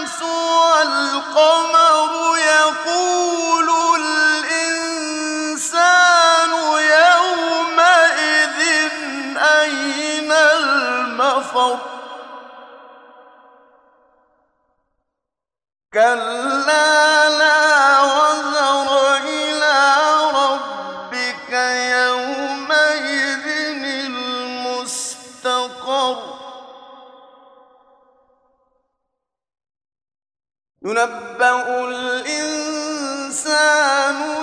الشمس والقمر يقول الإنسان يومئذ أين المفر؟ كلا ينبأ الإنسان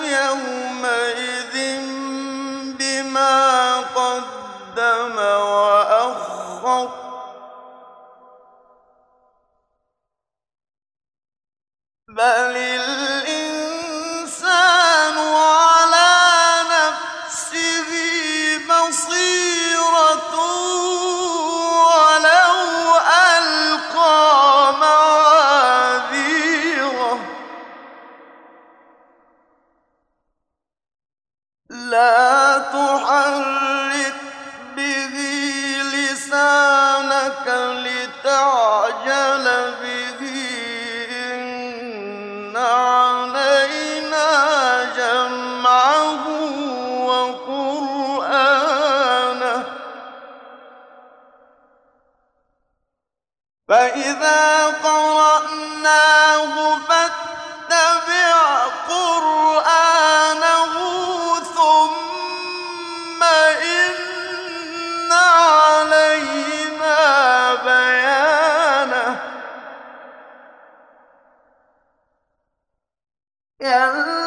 يومئذ بما قدم وأخر بل لا تحرك لسانك لتعجل جمعه وقرآنه. فإذا كلا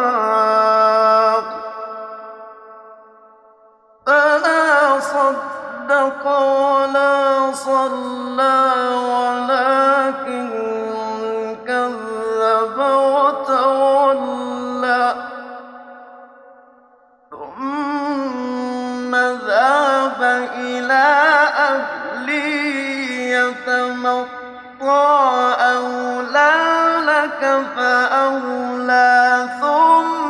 أولى لك فأولى ثم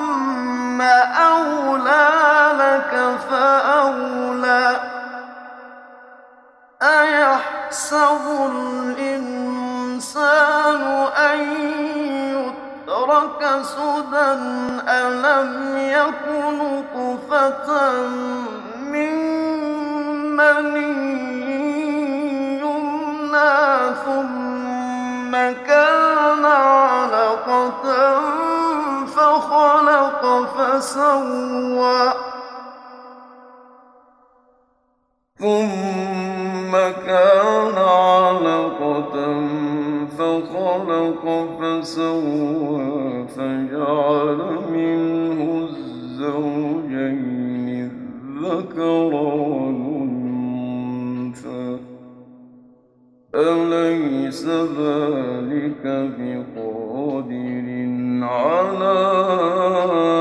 ثم كان علقة فخلق فسوى. ثم كان علقة فخلق فسوى فجعل ذلك بقادر على